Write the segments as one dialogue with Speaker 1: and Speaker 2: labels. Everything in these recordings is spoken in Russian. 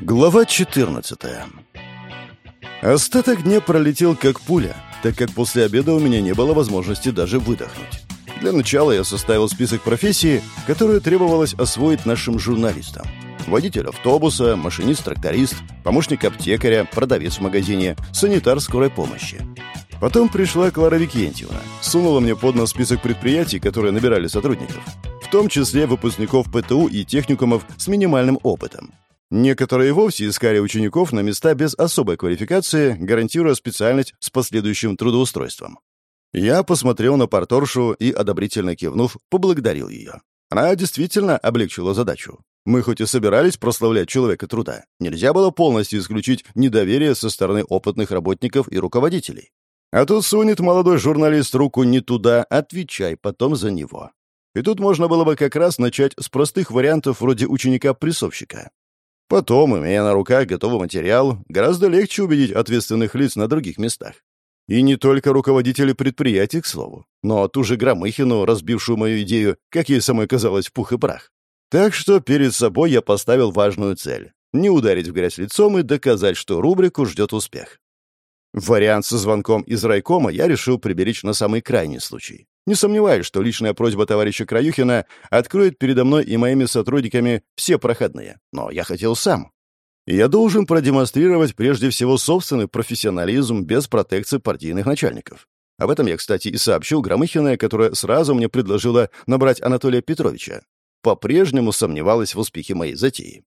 Speaker 1: Глава 14 Остаток дня пролетел как пуля, так как после обеда у меня не было возможности даже выдохнуть. Для начала я составил список профессий, которые требовалось освоить нашим журналистам. Водитель автобуса, машинист-тракторист, помощник аптекаря, продавец в магазине, санитар скорой помощи. Потом пришла Клара Викентьевна, сунула мне под нос список предприятий, которые набирали сотрудников, в том числе выпускников ПТУ и техникумов с минимальным опытом. Некоторые вовсе искали учеников на места без особой квалификации, гарантируя специальность с последующим трудоустройством. Я посмотрел на порторшу и, одобрительно кивнув, поблагодарил ее. Она действительно облегчила задачу. Мы хоть и собирались прославлять человека труда, нельзя было полностью исключить недоверие со стороны опытных работников и руководителей. А тут сунет молодой журналист руку не туда, отвечай потом за него. И тут можно было бы как раз начать с простых вариантов вроде ученика-прессовщика. Потом, имея на руках готовый материал, гораздо легче убедить ответственных лиц на других местах. И не только руководители предприятий, к слову, но ту же Громыхину, разбившую мою идею, как ей самой казалось, в пух и прах. Так что перед собой я поставил важную цель — не ударить в грязь лицом и доказать, что рубрику ждет успех. Вариант со звонком из райкома я решил приберечь на самый крайний случай. Не сомневаюсь, что личная просьба товарища Краюхина откроет передо мной и моими сотрудниками все проходные. Но я хотел сам. Я должен продемонстрировать прежде всего собственный профессионализм без протекции партийных начальников. Об этом я, кстати, и сообщил Громыхиной, которая сразу мне предложила набрать Анатолия Петровича. По-прежнему сомневалась в успехе моей затеи.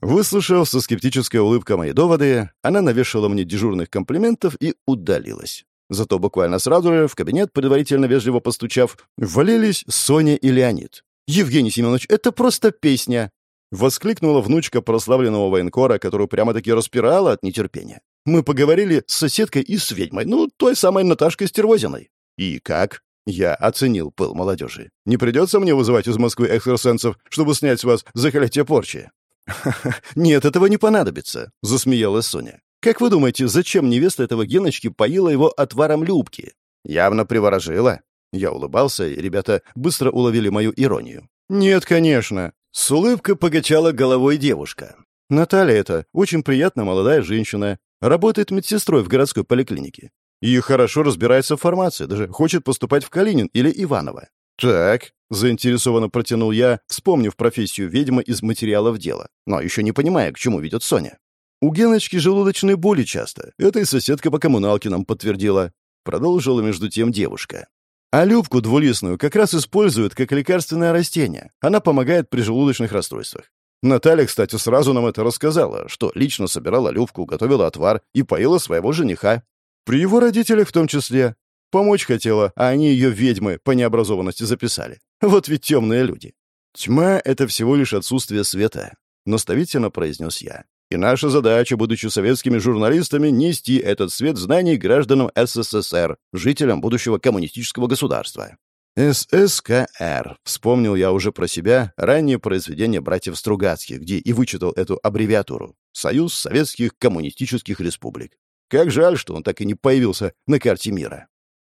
Speaker 1: Выслушав со скептической улыбкой мои доводы, она навешала мне дежурных комплиментов и удалилась. Зато буквально сразу же в кабинет, предварительно вежливо постучав, ввалились Соня и Леонид. «Евгений Семенович, это просто песня!» Воскликнула внучка прославленного военкора, которую прямо-таки распирала от нетерпения. «Мы поговорили с соседкой и с ведьмой, ну, той самой Наташкой Стервозиной». «И как?» Я оценил пыл молодежи. «Не придется мне вызывать из Москвы экстрасенсов, чтобы снять с вас заклятие порчи?» «Нет, этого не понадобится», — засмеялась Соня. Как вы думаете, зачем невеста этого Геночки поила его отваром Любки? Явно приворожила. Я улыбался, и ребята быстро уловили мою иронию. «Нет, конечно». С улыбкой покачала головой девушка. «Наталья это очень приятная молодая женщина. Работает медсестрой в городской поликлинике. И хорошо разбирается в формации, даже хочет поступать в Калинин или Иваново. «Так», — заинтересованно протянул я, вспомнив профессию ведьмы из материалов дела, но еще не понимая, к чему ведет Соня. У Геночки желудочные боли часто. Это и соседка по коммуналке нам подтвердила. Продолжила между тем девушка. А любку двулистную как раз используют как лекарственное растение. Она помогает при желудочных расстройствах. Наталья, кстати, сразу нам это рассказала, что лично собирала любку, готовила отвар и поила своего жениха. При его родителях в том числе. Помочь хотела, а они ее ведьмы по необразованности записали. Вот ведь темные люди. «Тьма — это всего лишь отсутствие света», — наставительно произнес я. И наша задача, будучи советскими журналистами, нести этот свет знаний гражданам СССР, жителям будущего коммунистического государства. ССКР. Вспомнил я уже про себя раннее произведение братьев Стругацких, где и вычитал эту аббревиатуру. Союз Советских Коммунистических Республик. Как жаль, что он так и не появился на карте мира.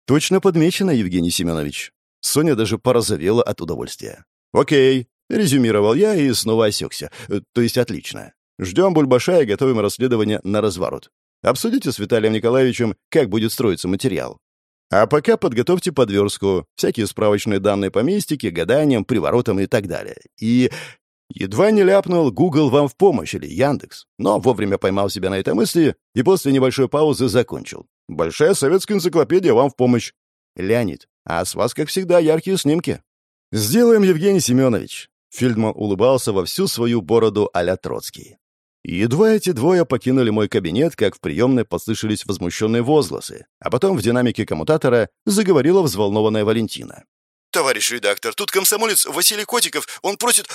Speaker 1: Точно подмечено, Евгений Семенович. Соня даже порозовела от удовольствия. «Окей», — резюмировал я и снова осекся. Э, «То есть отлично. Ждем Бульбаша и готовим расследование на разворот. Обсудите с Виталием Николаевичем, как будет строиться материал. А пока подготовьте подверстку, всякие справочные данные по мистике, гаданиям, приворотам и так далее. И едва не ляпнул Google вам в помощь или Яндекс, но вовремя поймал себя на этой мысли и после небольшой паузы закончил. Большая советская энциклопедия вам в помощь. Леонид, а с вас, как всегда, яркие снимки. Сделаем, Евгений Семенович. Фельдман улыбался во всю свою бороду а Троцкий. Едва эти двое покинули мой кабинет, как в приемной послышались возмущенные возгласы, а потом в динамике коммутатора заговорила взволнованная Валентина.
Speaker 2: «Товарищ редактор, тут комсомолец Василий Котиков, он просит,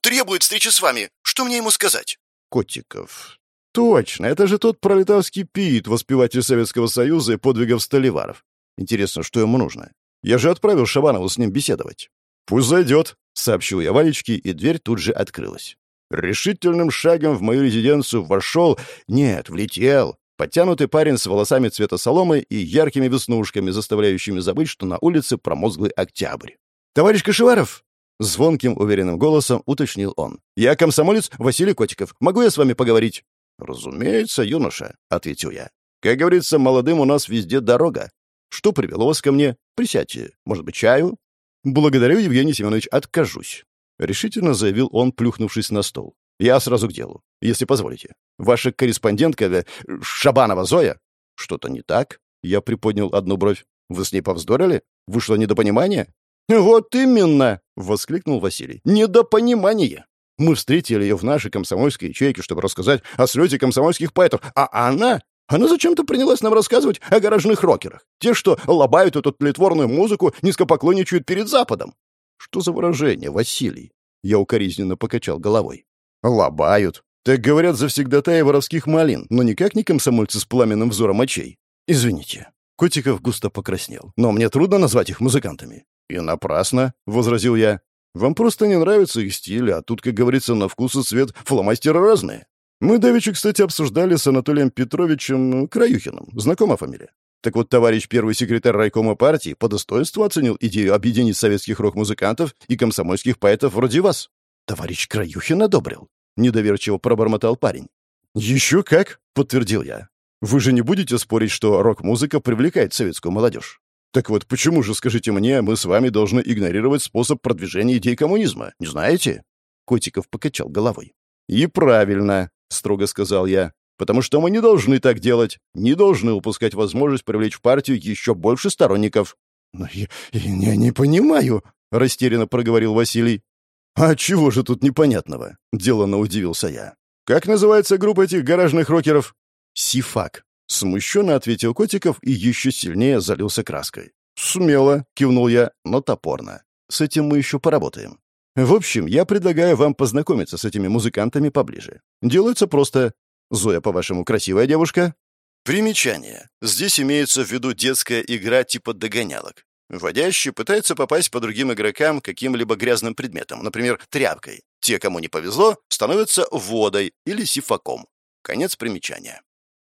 Speaker 2: требует встречи с вами. Что мне ему сказать?»
Speaker 1: «Котиков. Точно, это же тот пролетарский пит, воспеватель Советского Союза и подвигов столеваров. Интересно, что ему нужно? Я же отправил Шабанову с ним беседовать». «Пусть зайдет», — сообщил я Валечке, и дверь тут же открылась. Решительным шагом в мою резиденцию вошел... Нет, влетел. Подтянутый парень с волосами цвета соломы и яркими веснушками, заставляющими забыть, что на улице промозглый октябрь. «Товарищ Кашеваров!» Звонким, уверенным голосом уточнил он. «Я комсомолец Василий Котиков. Могу я с вами поговорить?» «Разумеется, юноша», — ответил я. «Как говорится, молодым у нас везде дорога. Что привело вас ко мне? Присядьте. Может быть, чаю?» «Благодарю, Евгений Семенович, откажусь», — решительно заявил он, плюхнувшись на стол. «Я сразу к делу, если позволите. Ваша корреспондентка э, Шабанова Зоя...» «Что-то не так?» — я приподнял одну бровь. «Вы с ней повздорили? Вышло недопонимание?» «Вот именно!» — воскликнул Василий. «Недопонимание! Мы встретили ее в нашей комсомольской ячейке, чтобы рассказать о слете комсомольских поэтов, а она она зачем-то принялась нам рассказывать о гаражных рокерах. Те, что лобают эту тлетворную музыку, низкопоклонничают перед Западом. Что за выражение, Василий? Я укоризненно покачал головой. Лобают. Так говорят завсегдатаи воровских малин, но никак не комсомольцы с пламенным взором очей. Извините. Котиков густо покраснел. Но мне трудно назвать их музыкантами. И напрасно, — возразил я. Вам просто не нравится их стиль, а тут, как говорится, на вкус и цвет фломастеры разные. Мы давеча, кстати, обсуждали с Анатолием Петровичем Краюхиным. Знакома фамилия? Так вот, товарищ первый секретарь райкома партии по достоинству оценил идею объединить советских рок-музыкантов и комсомольских поэтов вроде вас. Товарищ Краюхин одобрил. Недоверчиво пробормотал парень. «Еще как!» — подтвердил я. «Вы же не будете спорить, что рок-музыка привлекает советскую молодежь? Так вот, почему же, скажите мне, мы с вами должны игнорировать способ продвижения идей коммунизма? Не знаете?» Котиков покачал головой. «И правильно строго сказал я. «Потому что мы не должны так делать, не должны упускать возможность привлечь в партию еще больше сторонников». «Но я, я не понимаю», — растерянно проговорил Василий. «А чего же тут непонятного?» — деланно удивился я. «Как называется группа этих гаражных рокеров?» «Сифак», — смущенно ответил Котиков и еще сильнее залился краской. «Смело», — кивнул я, — «но топорно. С этим мы еще поработаем. В общем, я предлагаю вам познакомиться с этими музыкантами поближе. Делается просто. Зоя, по-вашему, красивая девушка? Примечание. Здесь имеется в виду детская игра типа догонялок. Вводящий пытается попасть по другим игрокам каким-либо грязным предметом, например, тряпкой. Те, кому не повезло, становятся водой или сифаком. Конец примечания.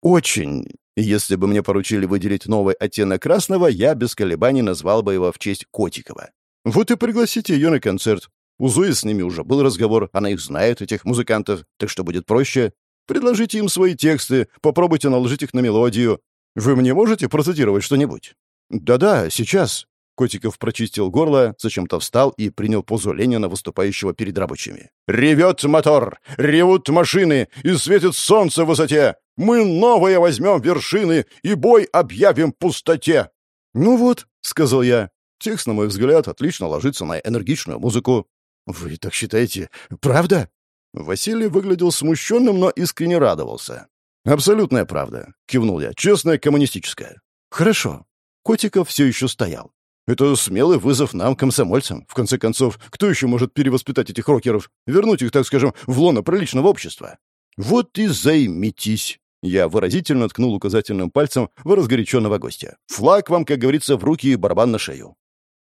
Speaker 1: Очень. Если бы мне поручили выделить новый оттенок красного, я без колебаний назвал бы его в честь Котикова. Вот и пригласите ее на концерт. У Зои с ними уже был разговор, она их знает, этих музыкантов, так что будет проще. Предложите им свои тексты, попробуйте наложить их на мелодию. Вы мне можете процитировать что-нибудь? Да-да, сейчас. Котиков прочистил горло, зачем-то встал и принял позу Ленина, выступающего перед рабочими. «Ревет мотор! Ревут машины! И светит солнце в высоте! Мы новые возьмем вершины и бой объявим пустоте!» «Ну вот», — сказал я, — текст, на мой взгляд, отлично ложится на энергичную музыку. «Вы так считаете? Правда?» Василий выглядел смущенным, но искренне радовался. «Абсолютная правда», — кивнул я. «Честная коммунистическая». «Хорошо». Котиков все еще стоял. «Это смелый вызов нам, комсомольцам. В конце концов, кто еще может перевоспитать этих рокеров? Вернуть их, так скажем, в лоно приличного общества?» «Вот и займитесь». Я выразительно ткнул указательным пальцем в разгоряченного гостя. «Флаг вам, как говорится, в руки и барабан на шею».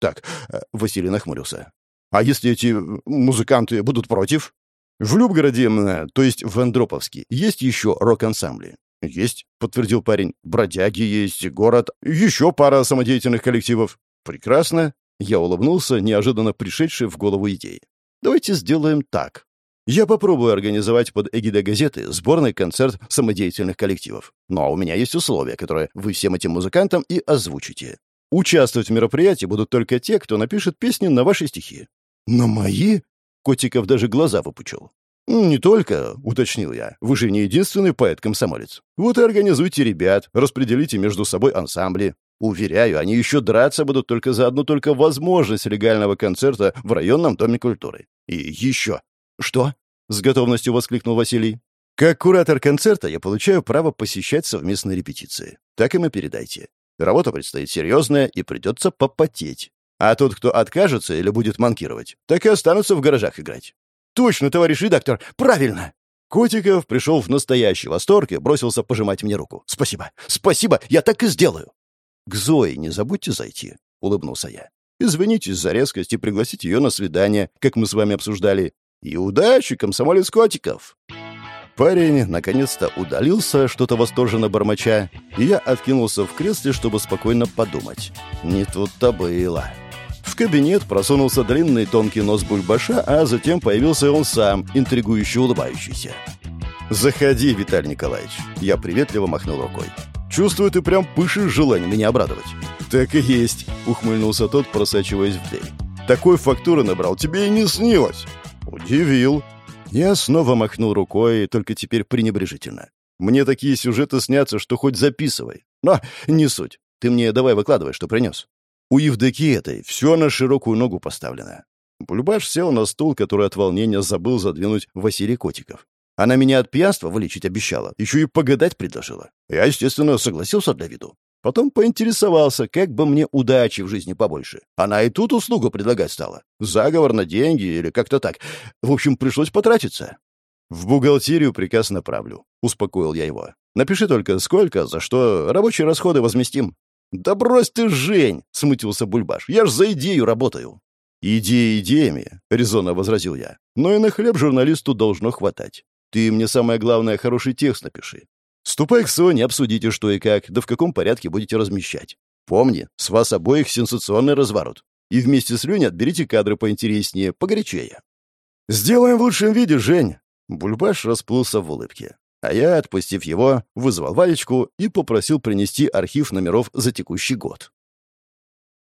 Speaker 1: «Так», э, — Василий нахмурился. А если эти музыканты будут против? В Любгороде, то есть в Андроповске, есть еще рок-ансамбли. «Есть», — подтвердил парень. «Бродяги есть, город, еще пара самодеятельных коллективов». «Прекрасно». Я улыбнулся, неожиданно пришедшей в голову идеи. «Давайте сделаем так. Я попробую организовать под эгидой газеты сборный концерт самодеятельных коллективов. Но у меня есть условия, которые вы всем этим музыкантам и озвучите. Участвовать в мероприятии будут только те, кто напишет песни на ваши стихи. «На мои?» Котиков даже глаза выпучил. «Не только», — уточнил я. «Вы же не единственный поэт-комсомолец. Вот и организуйте ребят, распределите между собой ансамбли. Уверяю, они еще драться будут только за одну только возможность легального концерта в районном доме культуры. И еще». «Что?» — с готовностью воскликнул Василий. «Как куратор концерта я получаю право посещать совместные репетиции. Так им и передайте. Работа предстоит серьезная, и придется попотеть. А тот, кто откажется или будет манкировать, так и останутся в гаражах играть. Точно, товарищ редактор, правильно. Котиков пришел в настоящий восторг и бросился пожимать мне руку. «Спасибо! Спасибо! Я так и сделаю!» «К Зое не забудьте зайти», — улыбнулся я. «Извинитесь за резкость и пригласите ее на свидание, как мы с вами обсуждали. И удачи, комсомолец Котиков!» Парень наконец-то удалился, что-то восторженно бормоча, и я откинулся в кресле, чтобы спокойно подумать. Не тут-то было. В кабинет просунулся длинный тонкий нос бульбаша, а затем появился он сам, интригующе улыбающийся. «Заходи, Виталий Николаевич». Я приветливо махнул рукой. «Чувствую, ты прям пышешь желанием меня обрадовать». «Так и есть», — ухмыльнулся тот, просачиваясь в дверь. «Такой фактуры набрал, тебе и не снилось». «Удивил». Я снова махнул рукой, только теперь пренебрежительно. «Мне такие сюжеты снятся, что хоть записывай. Но не суть. Ты мне давай выкладывай, что принес». У Евдокии этой все на широкую ногу поставлено. Бульбаш сел на стул, который от волнения забыл задвинуть Василий Котиков. Она меня от пьянства вылечить обещала, еще и погадать предложила. Я, естественно, согласился для виду. Потом поинтересовался, как бы мне удачи в жизни побольше. Она и тут услугу предлагать стала. Заговор на деньги или как-то так. В общем, пришлось потратиться. «В бухгалтерию приказ направлю», — успокоил я его. «Напиши только, сколько, за что, рабочие расходы возместим». «Да брось ты, Жень!» — смутился Бульбаш. «Я ж за идею работаю». «Идеи идеями», — резонно возразил я. «Но и на хлеб журналисту должно хватать. Ты мне самое главное хороший текст напиши. Ступай к Соне, обсудите, что и как, да в каком порядке будете размещать. Помни, с вас обоих сенсационный разворот. И вместе с Леней отберите кадры поинтереснее, погорячее. Сделаем в лучшем виде, Жень. Бульбаш расплылся в улыбке. А я, отпустив его, вызвал Валечку и попросил принести архив номеров за текущий год.